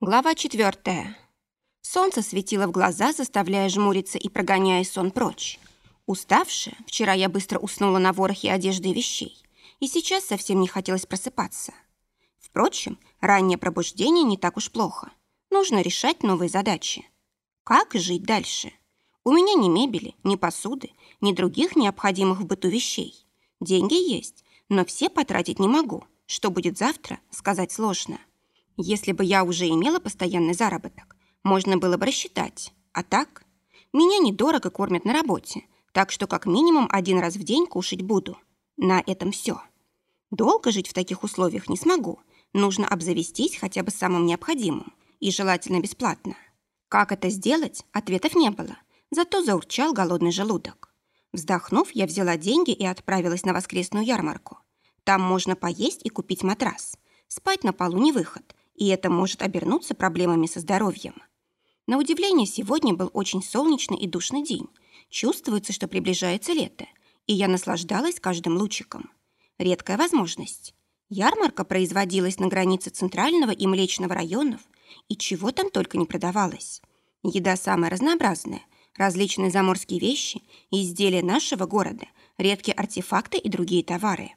Глава четвертая. Солнце светило в глаза, заставляя жмуриться и прогоняя сон прочь. Уставшая, вчера я быстро уснула на ворохе одежды и вещей, и сейчас совсем не хотелось просыпаться. Впрочем, раннее пробуждение не так уж плохо. Нужно решать новые задачи. Как жить дальше? У меня ни мебели, ни посуды, ни других необходимых в быту вещей. Деньги есть, но все потратить не могу. Что будет завтра, сказать сложно. Если бы я уже имела постоянный заработок, можно было бы рассчитать. А так? Меня недорого кормят на работе, так что как минимум один раз в день кушать буду. На этом все. Долго жить в таких условиях не смогу. Нужно обзавестись хотя бы самым необходимым и желательно бесплатно. Как это сделать, ответов не было. Зато заурчал голодный желудок. Вздохнув, я взяла деньги и отправилась на воскресную ярмарку. Там можно поесть и купить матрас. Спать на полу не выход, и это может обернуться проблемами со здоровьем. На удивление, сегодня был очень солнечный и душный день. Чувствуется, что приближается лето, и я наслаждалась каждым лучиком. Редкая возможность. Ярмарка производилась на границе Центрального и Млечного районов, и чего там только не продавалось. Еда самая разнообразная – различные заморские вещи, изделия нашего города, редкие артефакты и другие товары.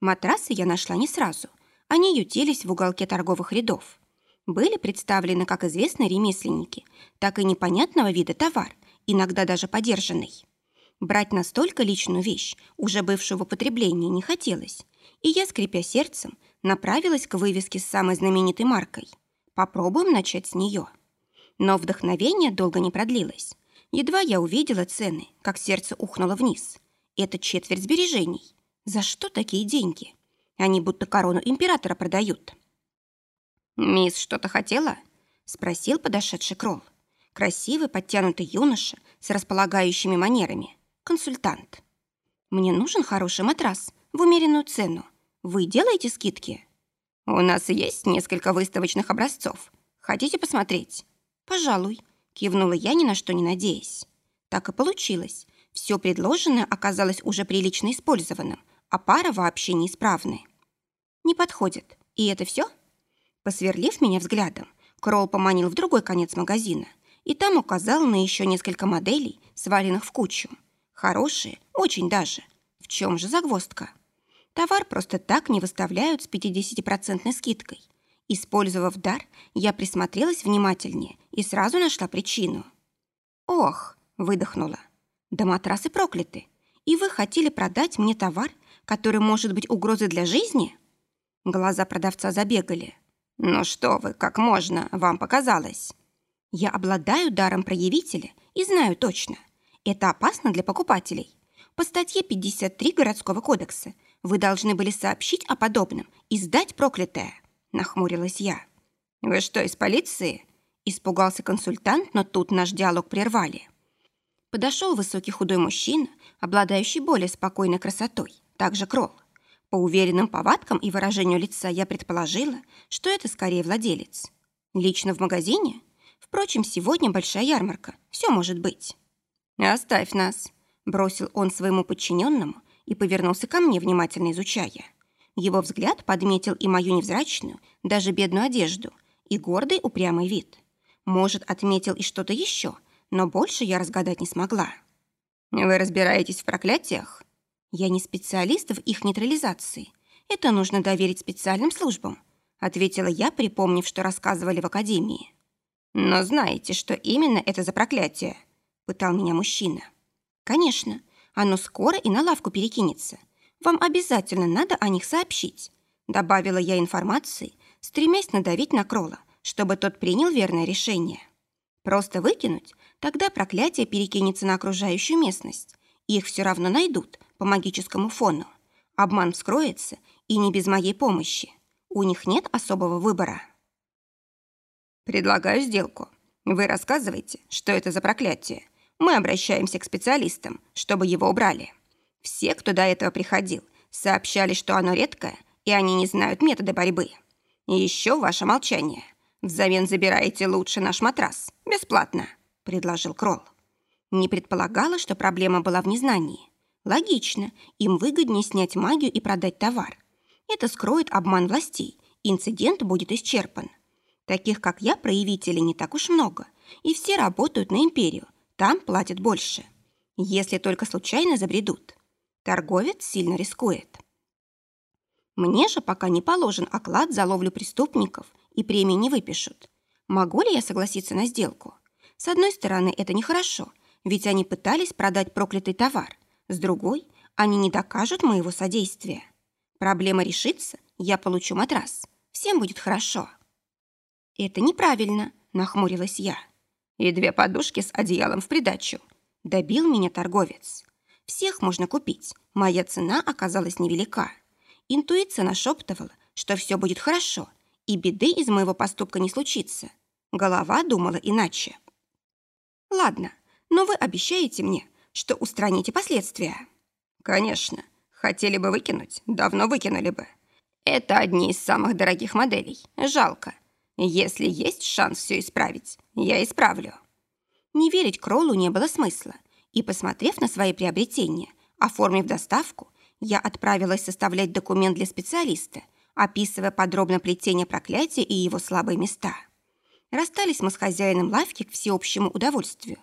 Матрасы я нашла не сразу. Они ютились в уголке торговых рядов. Были представлены как известные ремесленники, так и непонятного вида товар, иногда даже подержанный. Брать настолько личную вещь, уже бывшую в употреблении, не хотелось, и я, скрипя сердцем, направилась к вывеске с самой знаменитой маркой. Попробуем начать с нее. Но вдохновение долго не продлилось. Едва я увидела цены, как сердце ухнуло вниз. Это четверть сбережений. За что такие деньги? Они будто корону императора продают. «Мисс что-то хотела?» — спросил подошедший Кролл. Красивый, подтянутый юноша с располагающими манерами. Консультант. «Мне нужен хороший матрас в умеренную цену. Вы делаете скидки?» «У нас есть несколько выставочных образцов. Хотите посмотреть?» «Пожалуй», Кивнула я ни на что не надеясь. Так и получилось. Все предложенное оказалось уже прилично использованным, а пара вообще неисправная. Не подходит. И это все? Посверлив меня взглядом, Кролл поманил в другой конец магазина и там указал на еще несколько моделей, сваленных в кучу. Хорошие, очень даже. В чем же загвоздка? Товар просто так не выставляют с 50% скидкой. Использовав дар, я присмотрелась внимательнее и сразу нашла причину. «Ох!» — выдохнула. «Да матрасы прокляты! И вы хотели продать мне товар, который может быть угрозой для жизни?» Глаза продавца забегали. «Ну что вы, как можно, вам показалось?» «Я обладаю даром проявителя и знаю точно. Это опасно для покупателей. По статье 53 Городского кодекса вы должны были сообщить о подобном и сдать проклятое нахмурилась я. «Вы что, из полиции?» Испугался консультант, но тут наш диалог прервали. Подошел высокий худой мужчина, обладающий более спокойной красотой, также кролл. По уверенным повадкам и выражению лица я предположила, что это скорее владелец. Лично в магазине? Впрочем, сегодня большая ярмарка, все может быть. «Оставь нас», — бросил он своему подчиненному и повернулся ко мне, внимательно изучая. Его взгляд подметил и мою невзрачную, даже бедную одежду, и гордый упрямый вид. Может, отметил и что-то еще, но больше я разгадать не смогла. «Вы разбираетесь в проклятиях?» «Я не специалист в их нейтрализации. Это нужно доверить специальным службам», ответила я, припомнив, что рассказывали в академии. «Но знаете, что именно это за проклятие?» пытал меня мужчина. «Конечно, оно скоро и на лавку перекинется. Вам обязательно надо о них сообщить», добавила я информации, стремясь надавить на Крола, чтобы тот принял верное решение. Просто выкинуть, тогда проклятие перекинется на окружающую местность. Их все равно найдут по магическому фону. Обман вскроется, и не без моей помощи. У них нет особого выбора. Предлагаю сделку. Вы рассказываете, что это за проклятие. Мы обращаемся к специалистам, чтобы его убрали. Все, кто до этого приходил, сообщали, что оно редкое, и они не знают метода борьбы. И еще ваше молчание. Взамен забираете лучше наш матрас. Бесплатно», — предложил Кролл. Не предполагала, что проблема была в незнании. Логично, им выгоднее снять магию и продать товар. Это скроет обман властей, инцидент будет исчерпан. Таких, как я, проявителей не так уж много, и все работают на империю, там платят больше. Если только случайно забредут. Торговец сильно рискует. Мне же пока не положен оклад за ловлю преступников и премии не выпишут. Могу ли я согласиться на сделку? С одной стороны, это нехорошо, ведь они пытались продать проклятый товар. С другой, они не докажут моего содействия. Проблема решится, я получу матрас. Всем будет хорошо. Это неправильно, нахмурилась я. И две подушки с одеялом в придачу. Добил меня торговец. Всех можно купить. Моя цена оказалась невелика. Интуиция нашептывала, что все будет хорошо, и беды из моего поступка не случится. Голова думала иначе. Ладно, но вы обещаете мне, что устраните последствия. Конечно. Хотели бы выкинуть, давно выкинули бы. Это одни из самых дорогих моделей. Жалко. Если есть шанс все исправить, я исправлю. Не верить Кроллу не было смысла, и, посмотрев на свои приобретения, оформив доставку, я отправилась составлять документ для специалиста, описывая подробно плетение проклятия и его слабые места. Расстались мы с хозяином лавки к всеобщему удовольствию.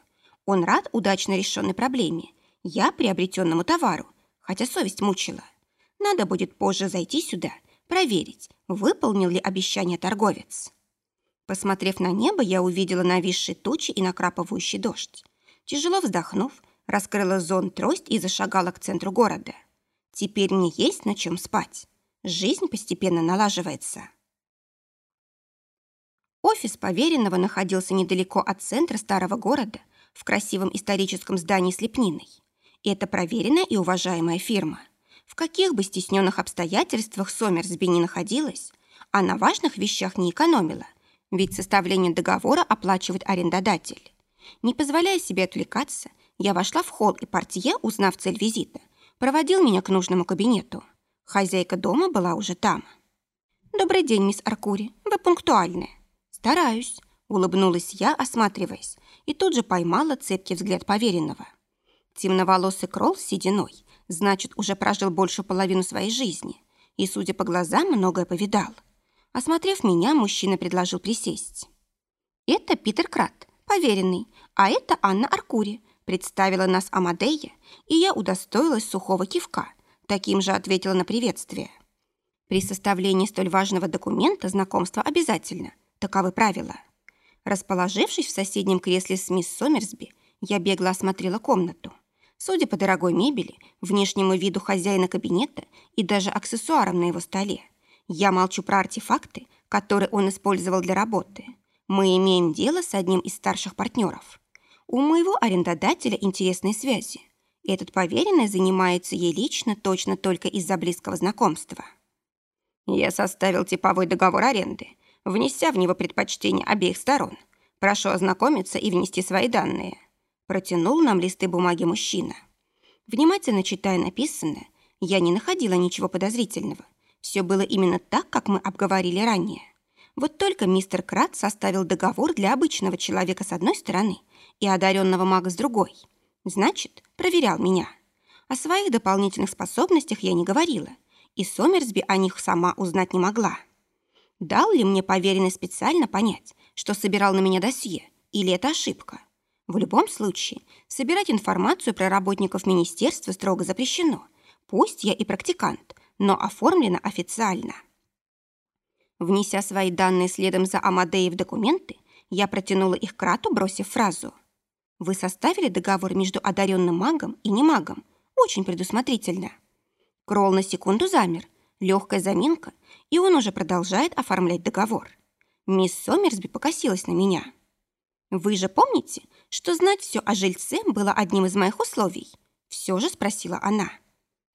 Он рад удачно решенной проблеме, я приобретенному товару, хотя совесть мучила. Надо будет позже зайти сюда, проверить, выполнил ли обещание торговец. Посмотрев на небо, я увидела нависшие тучи и накрапывающий дождь. Тяжело вздохнув, раскрыла зонт трость и зашагала к центру города. Теперь мне есть на чем спать. Жизнь постепенно налаживается. Офис поверенного находился недалеко от центра старого города, в красивом историческом здании с лепниной. Это проверенная и уважаемая фирма. В каких бы стесненных обстоятельствах Сомерсби не находилась, а на важных вещах не экономила, ведь составление договора оплачивает арендодатель. Не позволяя себе отвлекаться, я вошла в холл, и портье, узнав цель визита, проводил меня к нужному кабинету. Хозяйка дома была уже там. «Добрый день, мисс Аркури. Вы пунктуальны». «Стараюсь», — улыбнулась я, осматриваясь, и тут же поймала цепкий взгляд поверенного. Темноволосый кролл с сединой, значит, уже прожил больше половину своей жизни и, судя по глазам, многое повидал. Осмотрев меня, мужчина предложил присесть. «Это Питер Крат, поверенный, а это Анна Аркури, Представила нас Амадея, и я удостоилась сухого кивка. Таким же ответила на приветствие. При составлении столь важного документа знакомство обязательно. Таковы правила. Расположившись в соседнем кресле с мисс Сомерсби, я бегло осмотрела комнату. Судя по дорогой мебели, внешнему виду хозяина кабинета и даже аксессуарам на его столе, я молчу про артефакты, которые он использовал для работы. Мы имеем дело с одним из старших партнеров. У моего арендодателя интересные связи. Этот поверенный занимается ей лично точно только из-за близкого знакомства. Я составил типовой договор аренды, внеся в него предпочтение обеих сторон. Прошу ознакомиться и внести свои данные. Протянул нам листы бумаги мужчина. Внимательно читая написанное, я не находила ничего подозрительного. Все было именно так, как мы обговорили ранее. Вот только мистер Крат составил договор для обычного человека с одной стороны и одаренного мага с другой. Значит, проверял меня. О своих дополнительных способностях я не говорила, и Сомерсби о них сама узнать не могла. Дал ли мне поверенный специально понять, что собирал на меня досье, или это ошибка? В любом случае, собирать информацию про работников министерства строго запрещено. Пусть я и практикант, но оформлено официально. Внеся свои данные следом за Амадеей в документы, я протянула их Крату, бросив фразу. Вы составили договор между одаренным магом и немагом. Очень предусмотрительно. Кролл на секунду замер. Легкая заминка, и он уже продолжает оформлять договор. Мисс Сомерсби покосилась на меня. «Вы же помните, что знать все о жильце было одним из моих условий?» Все же спросила она.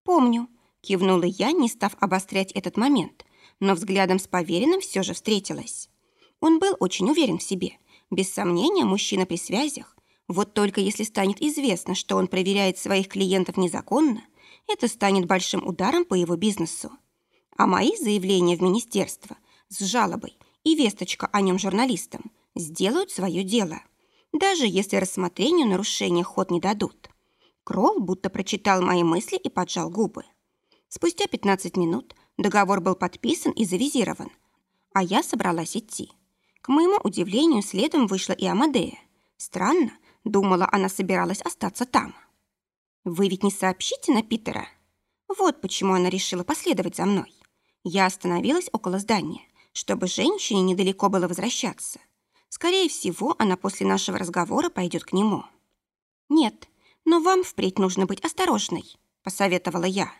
«Помню», — кивнула я, не став обострять этот момент, но взглядом с поверенным все же встретилась. Он был очень уверен в себе. Без сомнения, мужчина при связях, вот только если станет известно, что он проверяет своих клиентов незаконно, это станет большим ударом по его бизнесу. А мои заявления в министерство с жалобой и весточка о нем журналистам сделают свое дело, даже если рассмотрению нарушения ход не дадут. Кролл будто прочитал мои мысли и поджал губы. Спустя 15 минут договор был подписан и завизирован, а я собралась идти. К моему удивлению, следом вышла и Амадея. Странно, думала, она собиралась остаться там. «Вы ведь не сообщите на Питера?» Вот почему она решила последовать за мной. Я остановилась около здания, чтобы женщине недалеко было возвращаться. Скорее всего, она после нашего разговора пойдет к нему. «Нет, но вам впредь нужно быть осторожной», — посоветовала я.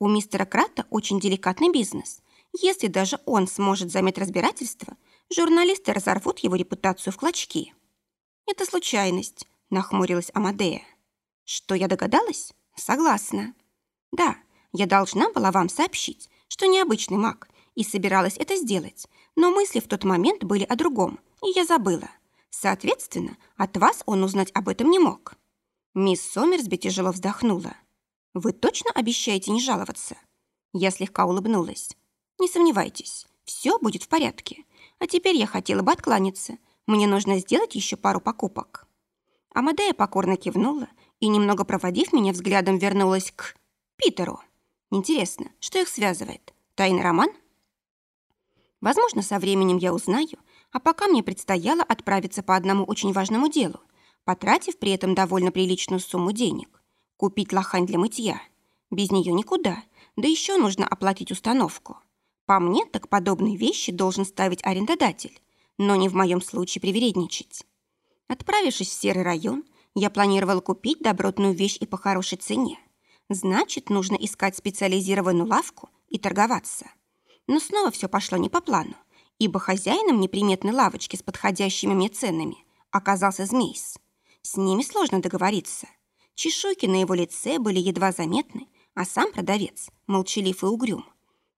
«У мистера Крата очень деликатный бизнес. Если даже он сможет замять разбирательство, журналисты разорвут его репутацию в клочки». «Это случайность», — нахмурилась Амадея. «Что, я догадалась? Согласна». «Да, я должна была вам сообщить, что необычный маг, и собиралась это сделать, но мысли в тот момент были о другом, и я забыла. Соответственно, от вас он узнать об этом не мог». Мисс Сомерсби тяжело вздохнула. «Вы точно обещаете не жаловаться?» Я слегка улыбнулась. «Не сомневайтесь, все будет в порядке. А теперь я хотела бы откланяться. Мне нужно сделать еще пару покупок». Амадея покорно кивнула и, немного проводив меня взглядом, вернулась к Питеру. Интересно, что их связывает? Тайный роман? Возможно, со временем я узнаю, а пока мне предстояло отправиться по одному очень важному делу, потратив при этом довольно приличную сумму денег. Купить лохань для мытья. Без нее никуда, да еще нужно оплатить установку. По мне, так подобные вещи должен ставить арендодатель, но не в моем случае привередничать. Отправившись в серый район, я планировала купить добротную вещь и по хорошей цене. Значит, нужно искать специализированную лавку и торговаться. Но снова все пошло не по плану, ибо хозяином неприметной лавочки с подходящими мне ценами оказался Змейс. С ними сложно договориться. Чешуйки на его лице были едва заметны, а сам продавец молчалив и угрюм.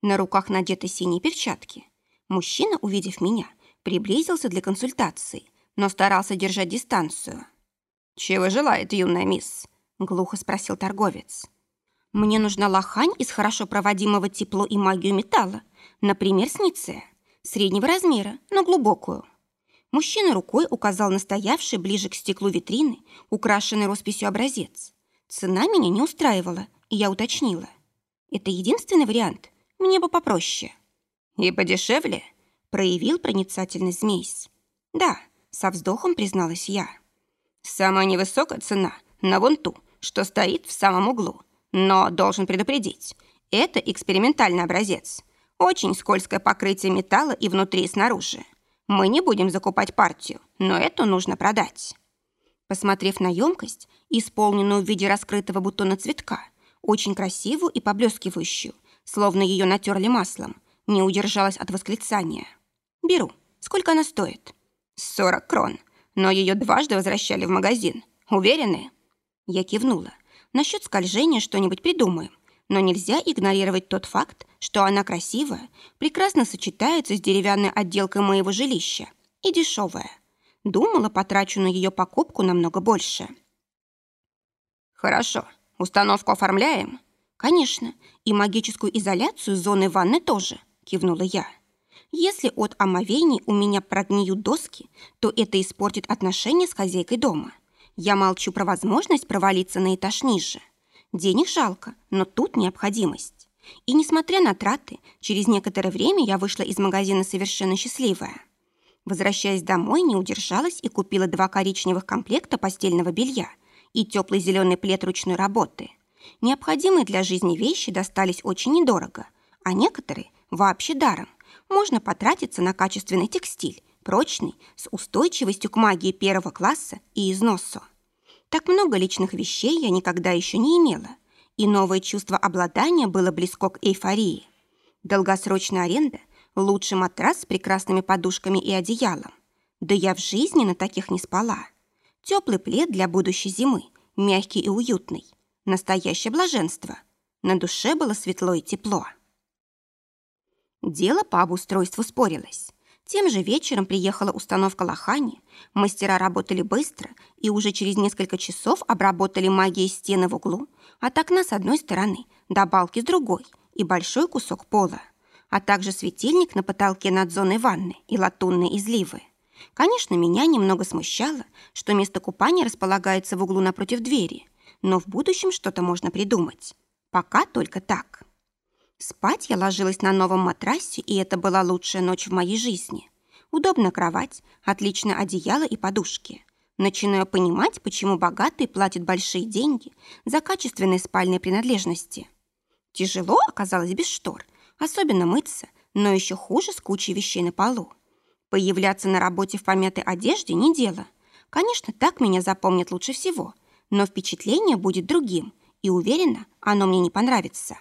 На руках надеты синие перчатки. Мужчина, увидев меня, приблизился для консультации, но старался держать дистанцию. «Чего желает юная мисс?» — глухо спросил торговец. Мне нужна лохань из хорошо проводимого тепло и магию металла, например, сниция, среднего размера, но глубокую. Мужчина рукой указал на стоявший ближе к стеклу витрины, украшенный росписью образец. Цена меня не устраивала, и я уточнила. Это единственный вариант, мне бы попроще. И подешевле, проявил проницательность змейс. Да, со вздохом призналась я. Самая невысокая цена на вон ту, что стоит в самом углу, но должен предупредить, это экспериментальный образец. Очень скользкое покрытие металла и внутри, и снаружи. Мы не будем закупать партию, но эту нужно продать. Посмотрев на емкость, исполненную в виде раскрытого бутона цветка, очень красивую и поблескивающую, словно ее натерли маслом, не удержалась от восклицания. «Беру. Сколько она стоит?» «Сорок крон. Но ее дважды возвращали в магазин. Уверены?» Я кивнула. Насчет скольжения что-нибудь придумаем. Но нельзя игнорировать тот факт, что она красивая, прекрасно сочетается с деревянной отделкой моего жилища и дешевая. Думала, потрачу на ее покупку намного больше. Хорошо, установку оформляем? Конечно, и магическую изоляцию зоны ванны тоже, кивнула я. Если от омовений у меня прогниют доски, то это испортит отношения с хозяйкой дома. Я молчу про возможность провалиться на этаж ниже. Денег жалко, но тут необходимость. И несмотря на траты, через некоторое время я вышла из магазина совершенно счастливая. Возвращаясь домой, не удержалась и купила два коричневых комплекта постельного белья и теплый зеленый плед ручной работы. Необходимые для жизни вещи достались очень недорого, а некоторые вообще даром. Можно потратиться на качественный текстиль, прочный, с устойчивостью к магии первого класса и износу. Так много личных вещей я никогда еще не имела, и новое чувство обладания было близко к эйфории. Долгосрочная аренда – лучший матрас с прекрасными подушками и одеялом. Да я в жизни на таких не спала. Теплый плед для будущей зимы, мягкий и уютный. Настоящее блаженство. На душе было светло и тепло. Дело по обустройству спорилось. Тем же вечером приехала установка лохани, мастера работали быстро и уже через несколько часов обработали магией стены в углу, от окна с одной стороны до балки с другой и большой кусок пола, а также светильник на потолке над зоной ванны и латунные изливы. Конечно, меня немного смущало, что место купания располагается в углу напротив двери, но в будущем что-то можно придумать. Пока только так. Спать я ложилась на новом матрасе, и это была лучшая ночь в моей жизни. Удобная кровать, отличное одеяло и подушки. Начинаю понимать, почему богатые платят большие деньги за качественные спальные принадлежности. Тяжело оказалось без штор, особенно мыться, но еще хуже с кучей вещей на полу. Появляться на работе в помятой одежде не дело. Конечно, так меня запомнят лучше всего, но впечатление будет другим, и уверена, оно мне не понравится.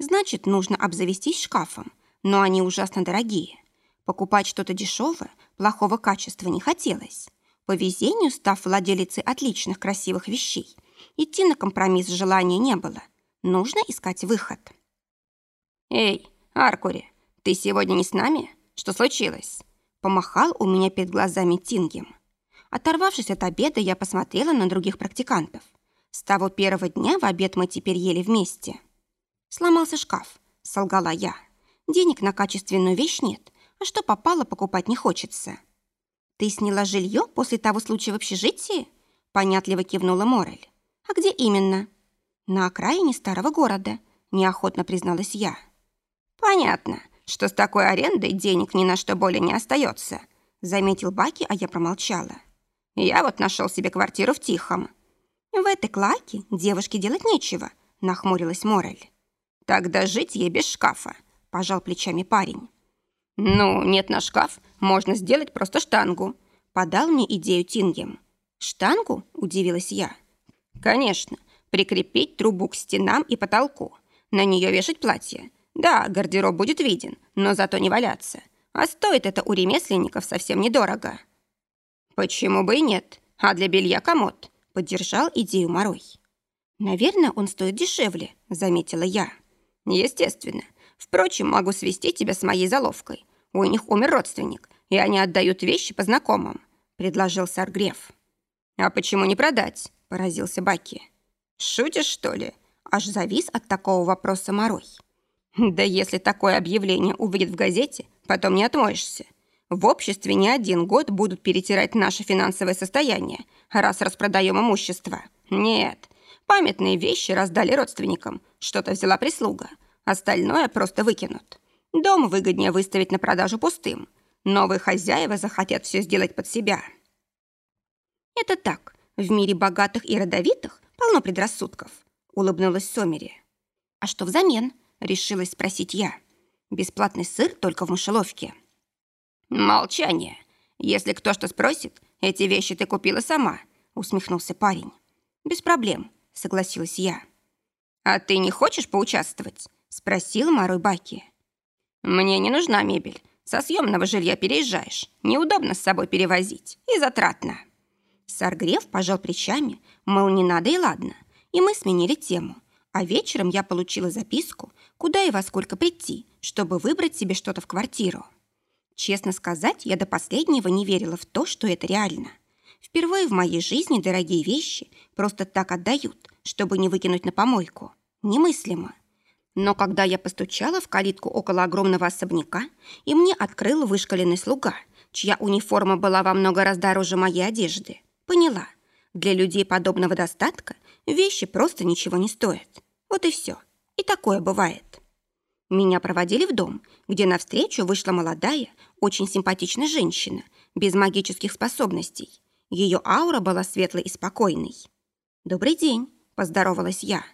Значит, нужно обзавестись шкафом, но они ужасно дорогие. Покупать что-то дешевое, плохого качества не хотелось. По везению, став владелицей отличных красивых вещей, идти на компромисс желания не было. Нужно искать выход. «Эй, Аркури, ты сегодня не с нами? Что случилось?» Помахал у меня перед глазами Тингем. Оторвавшись от обеда, я посмотрела на других практикантов. С того первого дня в обед мы теперь ели вместе. Сломался шкаф, солгала я. Денег на качественную вещь нет, а что попало, покупать не хочется. Ты сняла жилье после того случая в общежитии? Понятливо кивнула Морель. А где именно? На окраине старого города, неохотно призналась я. Понятно, что с такой арендой денег ни на что более не остается, заметил Баки, а я промолчала. Я вот нашел себе квартиру в Тихом. В этой клаке девушке делать нечего, нахмурилась Морель. Тогда жить ей без шкафа, пожал плечами парень. «Ну, нет на шкаф, можно сделать просто штангу», — подал мне идею Тингем. «Штангу?» — удивилась я. «Конечно, прикрепить трубу к стенам и потолку, на нее вешать платье. Да, гардероб будет виден, но зато не валяться. А стоит это у ремесленников совсем недорого». «Почему бы и нет? А для белья комод», — поддержал идею Морой. «Наверное, он стоит дешевле», — заметила я. Естественно. Впрочем, могу свести тебя с моей заловкой. У них умер родственник, и они отдают вещи по знакомым», — предложил Саргреф. «А почему не продать?» — поразился Баки. «Шутишь, что ли?» Аж завис от такого вопроса Морой. «Да если такое объявление увидит в газете, потом не отмоешься. В обществе не один год будут перетирать наше финансовое состояние, раз распродаем имущество. Нет, Памятные вещи раздали родственникам, что-то взяла прислуга. Остальное просто выкинут. Дом выгоднее выставить на продажу пустым. Новые хозяева захотят все сделать под себя. Это так. В мире богатых и родовитых полно предрассудков, улыбнулась Сомери. А что взамен? Решилась спросить я. Бесплатный сыр только в мышеловке. Молчание. Если кто что спросит, эти вещи ты купила сама, усмехнулся парень. Без проблем согласилась я. «А ты не хочешь поучаствовать?» — спросил Марой Баки. «Мне не нужна мебель. Со съемного жилья переезжаешь. Неудобно с собой перевозить. И затратно». Саргрев пожал плечами, мол, не надо и ладно. И мы сменили тему. А вечером я получила записку, куда и во сколько прийти, чтобы выбрать себе что-то в квартиру. Честно сказать, я до последнего не верила в то, что это реально. Впервые в моей жизни дорогие вещи просто так отдают, чтобы не выкинуть на помойку. Немыслимо. Но когда я постучала в калитку около огромного особняка, и мне открыл вышкаленный слуга, чья униформа была во много раз дороже моей одежды, поняла, для людей подобного достатка вещи просто ничего не стоят. Вот и все. И такое бывает. Меня проводили в дом, где навстречу вышла молодая, очень симпатичная женщина, без магических способностей, ее аура была светлой и спокойной. «Добрый день», — поздоровалась я.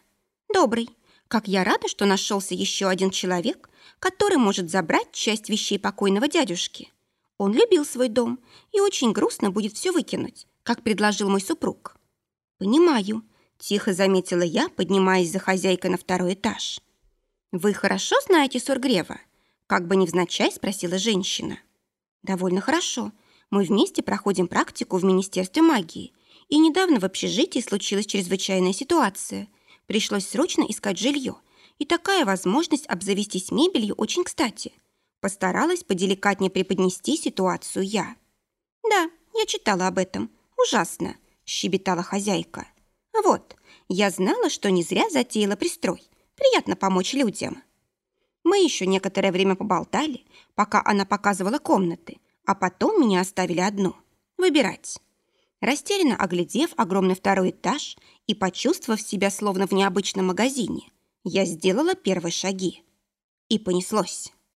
«Добрый. Как я рада, что нашелся еще один человек, который может забрать часть вещей покойного дядюшки. Он любил свой дом, и очень грустно будет все выкинуть, как предложил мой супруг». «Понимаю», — тихо заметила я, поднимаясь за хозяйкой на второй этаж. «Вы хорошо знаете Сургрева?» Как бы невзначай спросила женщина. «Довольно хорошо. Мы вместе проходим практику в Министерстве магии. И недавно в общежитии случилась чрезвычайная ситуация. Пришлось срочно искать жилье. И такая возможность обзавестись мебелью очень кстати. Постаралась поделикатнее преподнести ситуацию я. «Да, я читала об этом. Ужасно», – щебетала хозяйка. «Вот, я знала, что не зря затеяла пристрой. Приятно помочь людям». Мы еще некоторое время поболтали, пока она показывала комнаты, а потом меня оставили одну. Выбирать. Растерянно оглядев огромный второй этаж и почувствовав себя словно в необычном магазине, я сделала первые шаги. И понеслось.